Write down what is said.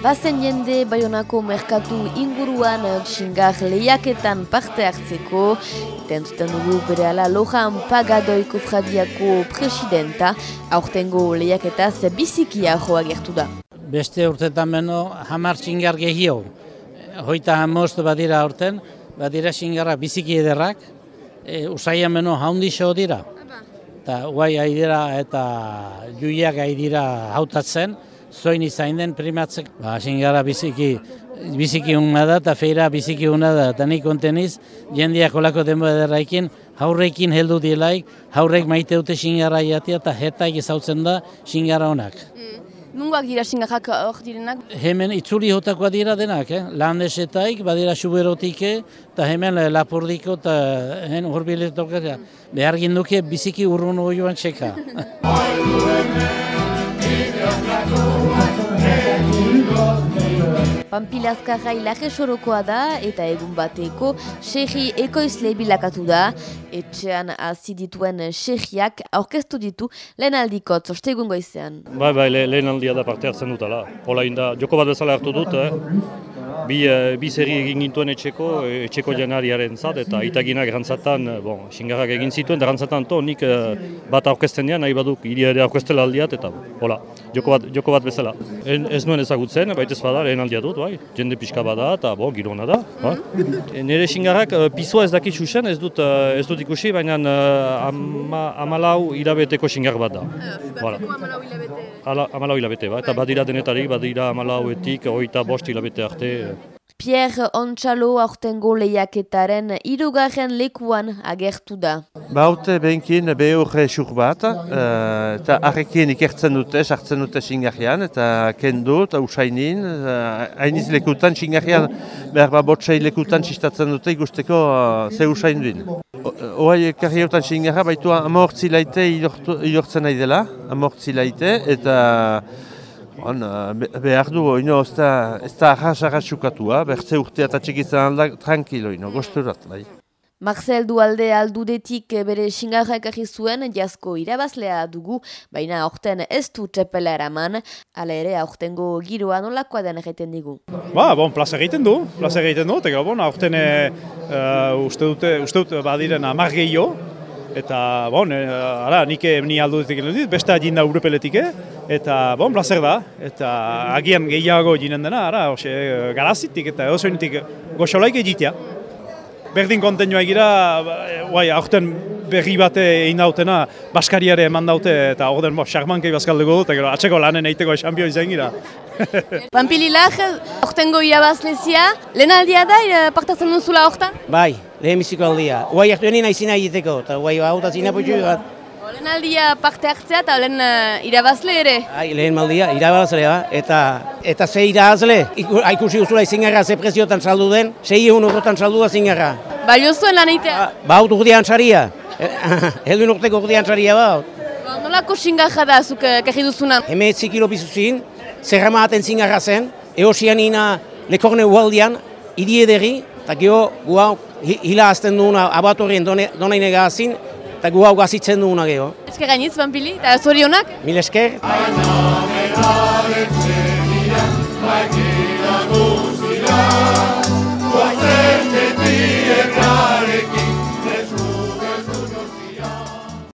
Bazen jende Bayonako merkatu inguruan xingar lehiaketan parte hartzeko, tentzuten dugu bere ala Lohan Pagadoiko Fradiako presidenta, aurtengo lehiaketa bizikia joa gertu da. Beste urtetan beno hamar xingar gehio, hoita hamost badira aurten, badira xingarra biziki ederrak, e, usaian beno haundi xo dira. Eta guai dira eta juiak dira hautatzen, zoin izain den primatzek, ba, gara biziki, biziki unna da, eta feira biziki unna da, eta nik konteniz, jendiak olako denbo ederraikin, haurrekin heldu dielaik, haurrek maite dute xingara jatia, eta hetaik ezautzen da xingara honak. Mm. Nungoak dira xingarrak hor direnak? Hemen itzuli hotakoa dira denak, eh? landesetaik, badira suberotike, eta hemen lapordiko eta hen horbiletok behar ginduke biziki urrun joan txeka. Pampilazkarra ilaje sorokoa da eta egun bateko sehi ekoizle bilakatu da. Etxean hazi dituen sehiak aurkeztu ditu lehen aldiko zostegun goizean. Bai, bai, lehen aldia da parte hartzen dutala. Hola inda, joko bat bezala hartu dut, eh? bi, uh, bi zerri egin gintuen etxeko, eh, etxeko janariaren zat, eta itaginak rantzatan, eh, bon, xingarrak egin zituen, da rantzatan to, nik bat aurkezten dira, nahi baduk, iri ere aurkeztela aldiat, eta hola, joko bat, joko bat bezala. En, ez nuen ezagutzen, baita ez bada, lehen aldia dut, bai, jende pixka bada, eta bo, girona da. Bai. Nere xingarrak, uh, pisoa ez dakit xuxen, ez dut, uh, ez dut ikusi, baina uh, ama, amalau hilabeteko xingar bat da. amalau hilabete? Amalau hilabete, ba, eta badira denetarik, badira amalauetik, oita bost hilabete arte, Pierre Ontxalo aurtengo lehiaketaren irugarren lekuan agertu da. Baute benkin behur esuk bat, eh, eta arrekin ikertzen dute, sartzen dute xingarrian, eta kendu eta usainin, uh, hainiz lekutan xingarrian, behar bat botsai lekutan txistatzen dute ikusteko uh, ze usain duen. Oai karriotan xingarra baitu amortzi laite ilortzen nahi dela, amortzi laite, eta On, behar du, ino, ez da, ez da ahas bertze urtea eta txikizan alda, tranquilo, ino, gosturat, bai. Marcel Dualde aldudetik bere xingarrak zuen jasko irabazlea dugu, baina aurten ez du txepela eraman, ala ere aurtengo giroa nolakoa den egiten digu. Ba, bon, plaza egiten du, plaza egiten du, eta bon, aurten uh, uste dute, uste dute badiren amar gehiago, eta bon, e, ara, nik ni aldudetik egin dut, beste agin da urepeletik, eta bon, plazer da, eta agian gehiago ginen dena, ara, ose, garazitik eta edo goxolaik egitea. Berdin kontenua egira, bai, aurten berri bate egin dautena, Baskariare eman daute, eta orden, bo, xarmankei bazkaldeko dut, eta atxeko lanen eiteko esanbio izan gira. Pampililak, aurtengo irabazlezia, lehen aldia da, partatzen duzula aurten? Bai, lehen biziko aldia. Guai hartu nina izina egiteko, eta guai hau da zina bat. Lehen aldia parte hartzea eta lehen uh, irabazle ere? Ai, lehen maldia, irabazle, ba? eta, eta ze irabazle, ikusi guzula izingarra ze preziotan saldu den, sei egun saldu da zingarra. Balio zuen lan eitea? Ba, ba hau urdian txaria, heldu urteko urdian txaria ba. ba nolako xingarra da zuk uh, kaji duzuna? Heme kilo bizuzin, zerrama aten zingarra zen, eosian ina lekorne ualdian, idi ederi, eta geho, guau, hila azten duena abatorien donaine gazin, eta gu hau gazitzen duguna geho. Esker gainitz, Pampili, eta zorionak? Mil esker. Aina,